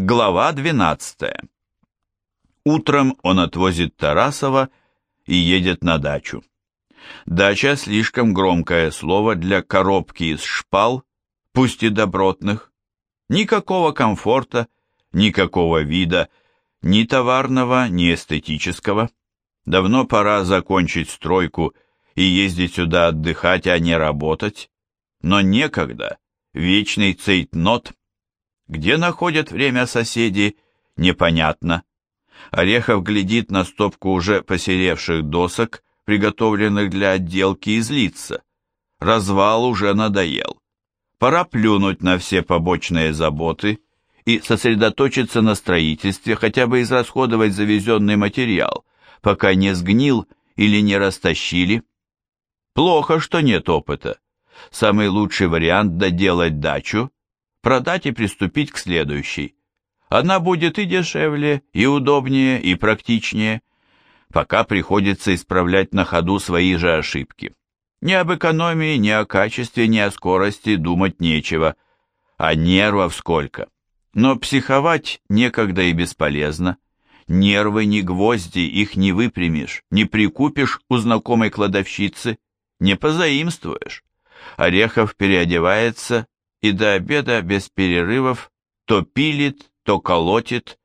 Глава 12. Утром он отвозит Тарасова и едет на дачу. Дача слишком громкое слово для коробки из шпал, пусть и добротных. Никакого комфорта, никакого вида, ни товарного, ни эстетического. Давно пора закончить стройку и ездить сюда отдыхать, а не работать. Но некогда. Вечный цейтнот где находят время соседи, непонятно. Орехов глядит на стопку уже посеревших досок, приготовленных для отделки, и злится. Развал уже надоел. Пора плюнуть на все побочные заботы и сосредоточиться на строительстве, хотя бы израсходовать завезенный материал, пока не сгнил или не растащили. Плохо, что нет опыта. Самый лучший вариант доделать дачу продать и приступить к следующей. Она будет и дешевле, и удобнее, и практичнее. Пока приходится исправлять на ходу свои же ошибки. Ни об экономии, ни о качестве, ни о скорости думать нечего. А нервов сколько. Но психовать некогда и бесполезно. Нервы не гвозди, их не выпрямишь, не прикупишь у знакомой кладовщицы, не позаимствуешь. Орехов переодевается и до обеда без перерывов то пилит, то колотит,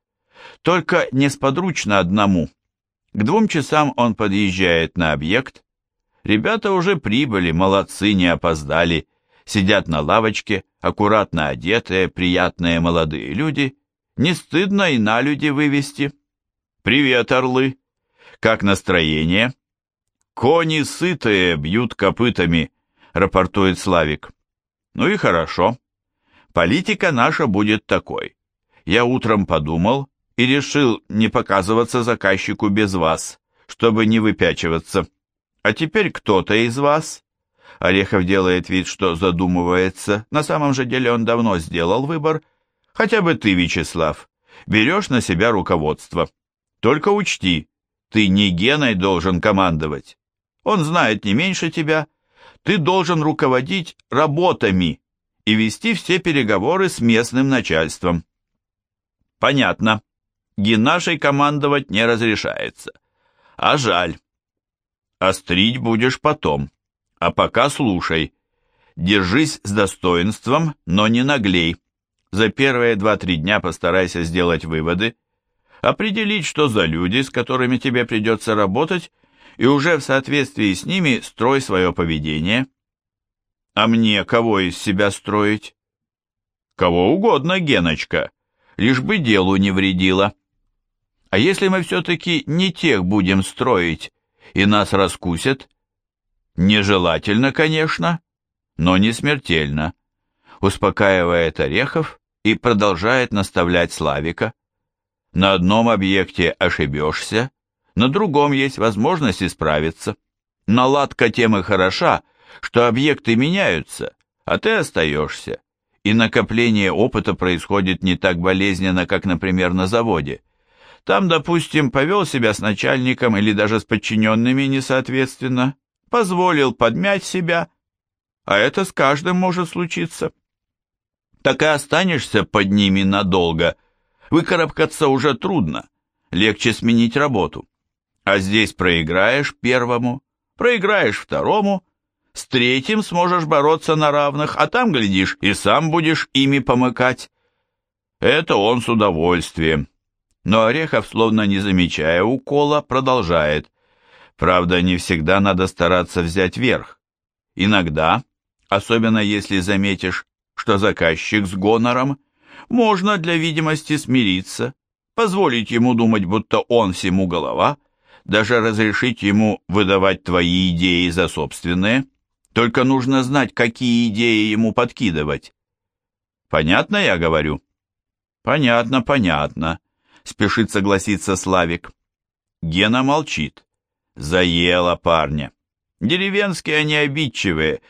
только несподручно одному. К двум часам он подъезжает на объект. Ребята уже прибыли, молодцы, не опоздали, сидят на лавочке, аккуратно одетые, приятные молодые люди. Не стыдно и на люди вывести. «Привет, орлы! Как настроение?» «Кони сытые, бьют копытами», — рапортует Славик. Ну и хорошо. Политика наша будет такой. Я утром подумал и решил не показываться заказчику без вас, чтобы не выпячиваться. А теперь кто-то из вас... Орехов делает вид, что задумывается. На самом же деле он давно сделал выбор. Хотя бы ты, Вячеслав, берешь на себя руководство. Только учти, ты не Геной должен командовать. Он знает не меньше тебя, ты должен руководить работами и вести все переговоры с местным начальством. Понятно. Геннашей командовать не разрешается. А жаль. Острить будешь потом. А пока слушай. Держись с достоинством, но не наглей. За первые два-три дня постарайся сделать выводы, определить, что за люди, с которыми тебе придется работать, и уже в соответствии с ними строй свое поведение. А мне кого из себя строить? Кого угодно, Геночка, лишь бы делу не вредило. А если мы все-таки не тех будем строить, и нас раскусят? Нежелательно, конечно, но не смертельно. Успокаивает Орехов и продолжает наставлять Славика. На одном объекте ошибешься, на другом есть возможность исправиться. Наладка темы хороша, что объекты меняются, а ты остаешься, и накопление опыта происходит не так болезненно, как, например, на заводе. Там, допустим, повел себя с начальником или даже с подчиненными несоответственно, позволил подмять себя, а это с каждым может случиться. Так и останешься под ними надолго, выкарабкаться уже трудно, легче сменить работу. А здесь проиграешь первому, проиграешь второму, с третьим сможешь бороться на равных, а там, глядишь, и сам будешь ими помыкать. Это он с удовольствием. Но Орехов, словно не замечая укола, продолжает. Правда, не всегда надо стараться взять верх. Иногда, особенно если заметишь, что заказчик с гонором, можно для видимости смириться, позволить ему думать, будто он всему голова, даже разрешить ему выдавать твои идеи за собственные. Только нужно знать, какие идеи ему подкидывать. Понятно я говорю? Понятно, понятно, спешит согласиться Славик. Гена молчит. Заело парня. Деревенские они обидчивые.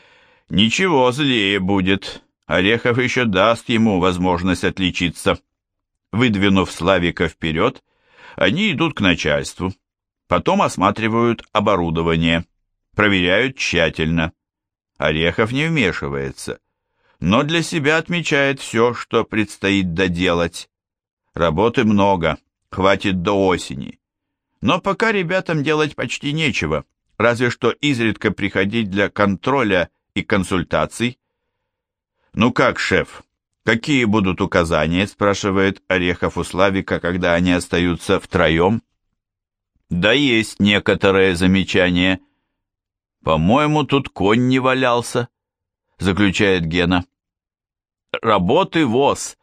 Ничего, злее будет. Орехов еще даст ему возможность отличиться. Выдвинув Славика вперед, они идут к начальству. Потом осматривают оборудование. Проверяют тщательно. Орехов не вмешивается, но для себя отмечает все, что предстоит доделать. Работы много, хватит до осени. Но пока ребятам делать почти нечего, разве что изредка приходить для контроля и консультаций. «Ну как, шеф, какие будут указания?» спрашивает Орехов у Славика, когда они остаются втроем. «Да есть некоторые замечания. По-моему, тут конь не валялся», заключает Гена. «Работы ВОЗ.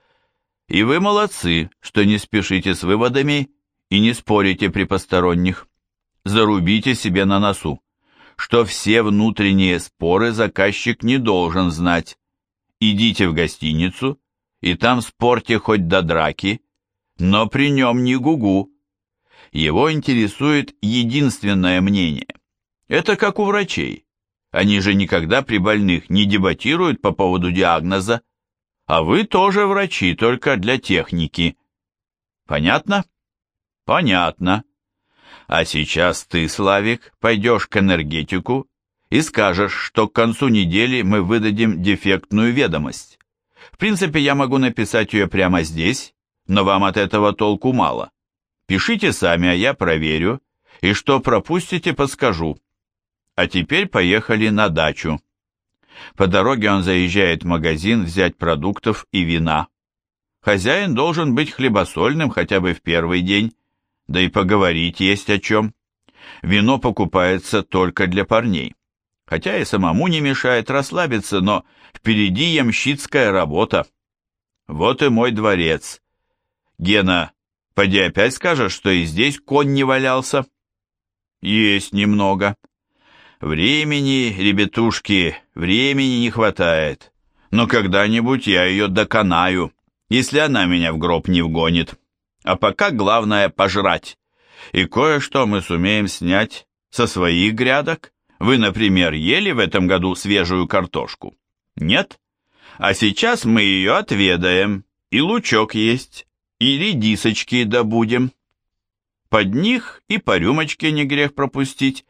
И вы молодцы, что не спешите с выводами и не спорите при посторонних. Зарубите себе на носу, что все внутренние споры заказчик не должен знать. Идите в гостиницу, и там спорьте хоть до драки, но при нем не гугу. Его интересует единственное мнение. Это как у врачей. Они же никогда при больных не дебатируют по поводу диагноза. А вы тоже врачи, только для техники. Понятно? Понятно. А сейчас ты, Славик, пойдешь к энергетику и скажешь, что к концу недели мы выдадим дефектную ведомость. В принципе, я могу написать ее прямо здесь, но вам от этого толку мало. Пишите сами, а я проверю, и что пропустите, подскажу. А теперь поехали на дачу. По дороге он заезжает в магазин взять продуктов и вина. Хозяин должен быть хлебосольным хотя бы в первый день, да и поговорить есть о чем. Вино покупается только для парней. Хотя и самому не мешает расслабиться, но впереди ямщицкая работа. Вот и мой дворец. Гена, поди опять скажешь, что и здесь конь не валялся? Есть немного. Времени, ребятушки, времени не хватает. Но когда-нибудь я ее доконаю, если она меня в гроб не вгонит. А пока главное пожрать. И кое-что мы сумеем снять со своих грядок. Вы, например, ели в этом году свежую картошку? Нет? А сейчас мы ее отведаем. И лучок есть, и редисочки добудем. Под них и по рюмочке не грех пропустить.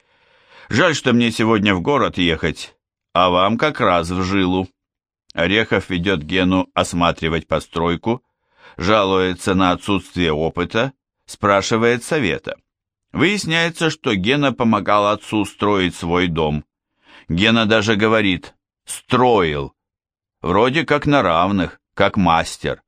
Жаль, что мне сегодня в город ехать, а вам как раз в жилу. Орехов ведет Гену осматривать постройку, жалуется на отсутствие опыта, спрашивает совета. Выясняется, что Гена помогал отцу строить свой дом. Гена даже говорит «строил». Вроде как на равных, как мастер.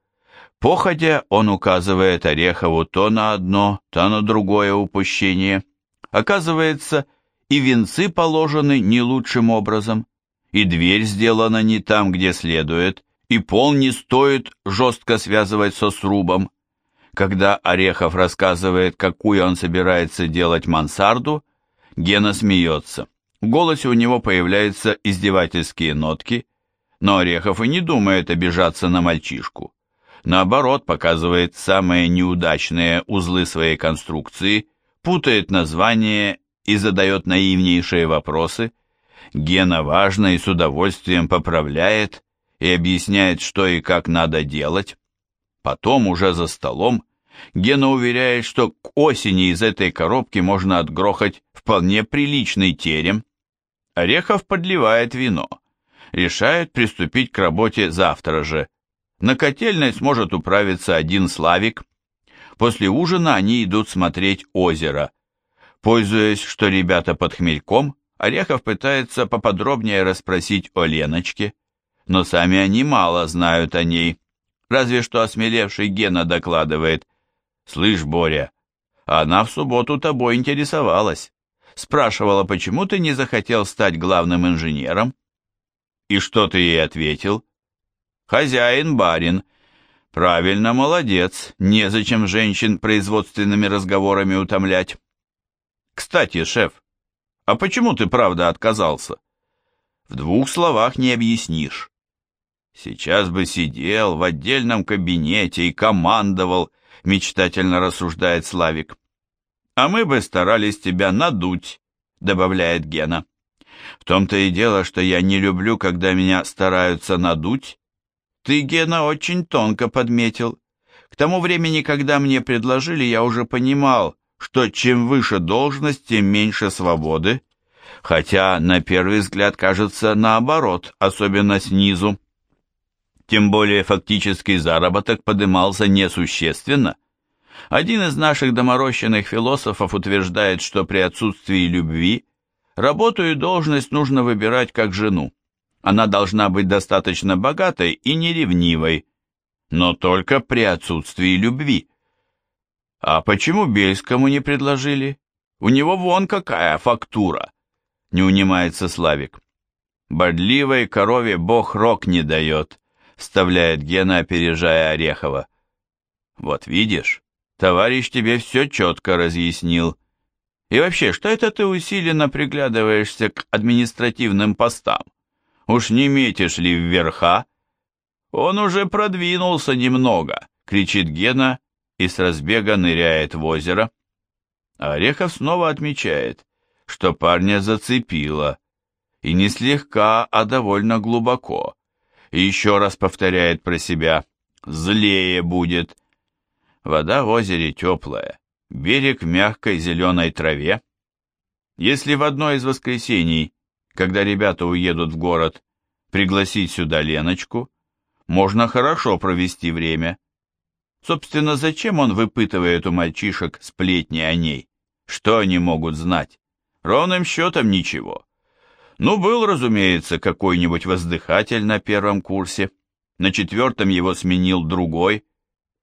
Походя, он указывает Орехову то на одно, то на другое упущение. Оказывается, и венцы положены не лучшим образом, и дверь сделана не там, где следует, и пол не стоит жестко связывать со срубом. Когда Орехов рассказывает, какую он собирается делать мансарду, Гена смеется. В голосе у него появляются издевательские нотки, но Орехов и не думает обижаться на мальчишку. Наоборот, показывает самые неудачные узлы своей конструкции, путает название и задает наивнейшие вопросы. Гена важно и с удовольствием поправляет и объясняет, что и как надо делать. Потом, уже за столом, Гена уверяет, что к осени из этой коробки можно отгрохать вполне приличный терем. Орехов подливает вино. Решает приступить к работе завтра же. На котельной сможет управиться один Славик. После ужина они идут смотреть озеро – Пользуясь, что ребята под хмельком, Орехов пытается поподробнее расспросить о Леночке, но сами они мало знают о ней. Разве что осмелевший Гена докладывает. «Слышь, Боря, она в субботу тобой интересовалась. Спрашивала, почему ты не захотел стать главным инженером?» «И что ты ей ответил?» «Хозяин, барин». «Правильно, молодец. Незачем женщин производственными разговорами утомлять». Кстати, шеф, а почему ты правда отказался? В двух словах не объяснишь. Сейчас бы сидел в отдельном кабинете и командовал, мечтательно рассуждает Славик. А мы бы старались тебя надуть, добавляет Гена. В том-то и дело, что я не люблю, когда меня стараются надуть. Ты, Гена, очень тонко подметил. К тому времени, когда мне предложили, я уже понимал, что чем выше должность, тем меньше свободы, хотя на первый взгляд кажется наоборот, особенно снизу. Тем более фактический заработок подымался несущественно. Один из наших доморощенных философов утверждает, что при отсутствии любви работу и должность нужно выбирать как жену. Она должна быть достаточно богатой и неревнивой, но только при отсутствии любви. А почему Бельскому не предложили? У него вон какая фактура, не унимается Славик. Бодливой корове бог рог не дает, вставляет Гена, опережая Орехова. Вот видишь, товарищ тебе все четко разъяснил. И вообще, что это ты усиленно приглядываешься к административным постам? Уж не метишь ли вверха? Он уже продвинулся немного, кричит Гена и с разбега ныряет в озеро. Орехов снова отмечает, что парня зацепило, и не слегка, а довольно глубоко, и еще раз повторяет про себя «злее будет». Вода в озере теплая, берег в мягкой зеленой траве. Если в одно из воскресений, когда ребята уедут в город, пригласить сюда Леночку, можно хорошо провести время. Собственно, зачем он выпытывает у мальчишек сплетни о ней? Что они могут знать? Ровным счетом ничего. Ну, был, разумеется, какой-нибудь воздыхатель на первом курсе. На четвертом его сменил другой.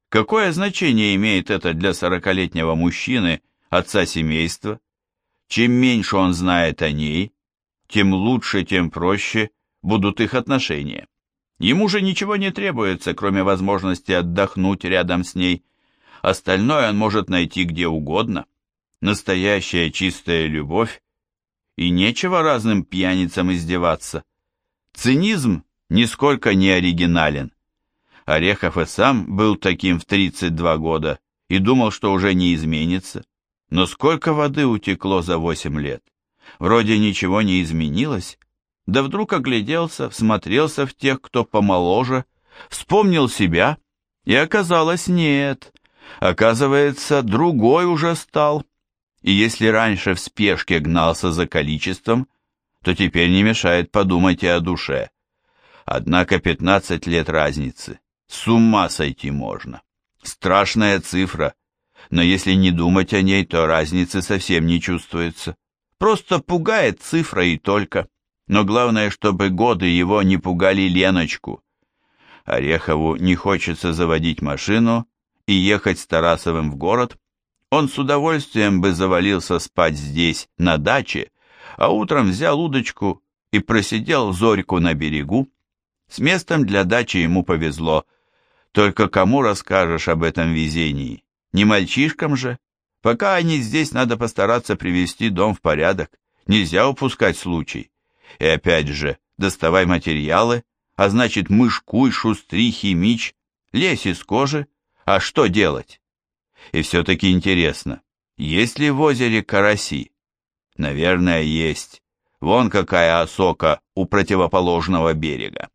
Какое значение имеет это для сорокалетнего мужчины, отца семейства? Чем меньше он знает о ней, тем лучше, тем проще будут их отношения. Ему же ничего не требуется, кроме возможности отдохнуть рядом с ней. Остальное он может найти где угодно настоящая чистая любовь, и нечего разным пьяницам издеваться. Цинизм нисколько не оригинален. Орехов и сам был таким в 32 года и думал, что уже не изменится. Но сколько воды утекло за 8 лет? Вроде ничего не изменилось. Да вдруг огляделся, всмотрелся в тех, кто помоложе, вспомнил себя, и оказалось нет. Оказывается, другой уже стал. И если раньше в спешке гнался за количеством, то теперь не мешает подумать и о душе. Однако 15 лет разницы. С ума сойти можно. Страшная цифра, но если не думать о ней, то разницы совсем не чувствуется. Просто пугает цифра и только. Но главное, чтобы годы его не пугали Леночку. Орехову не хочется заводить машину и ехать с Тарасовым в город, он с удовольствием бы завалился спать здесь, на даче, а утром взял удочку и просидел зорьку на берегу. С местом для дачи ему повезло. Только кому расскажешь об этом везении? Не мальчишкам же? Пока они здесь, надо постараться привести дом в порядок. Нельзя упускать случай. И опять же, доставай материалы, а значит мышкуй, шустри, химич, лезь из кожи. А что делать? И все-таки интересно, есть ли в озере караси? Наверное, есть. Вон какая осока у противоположного берега.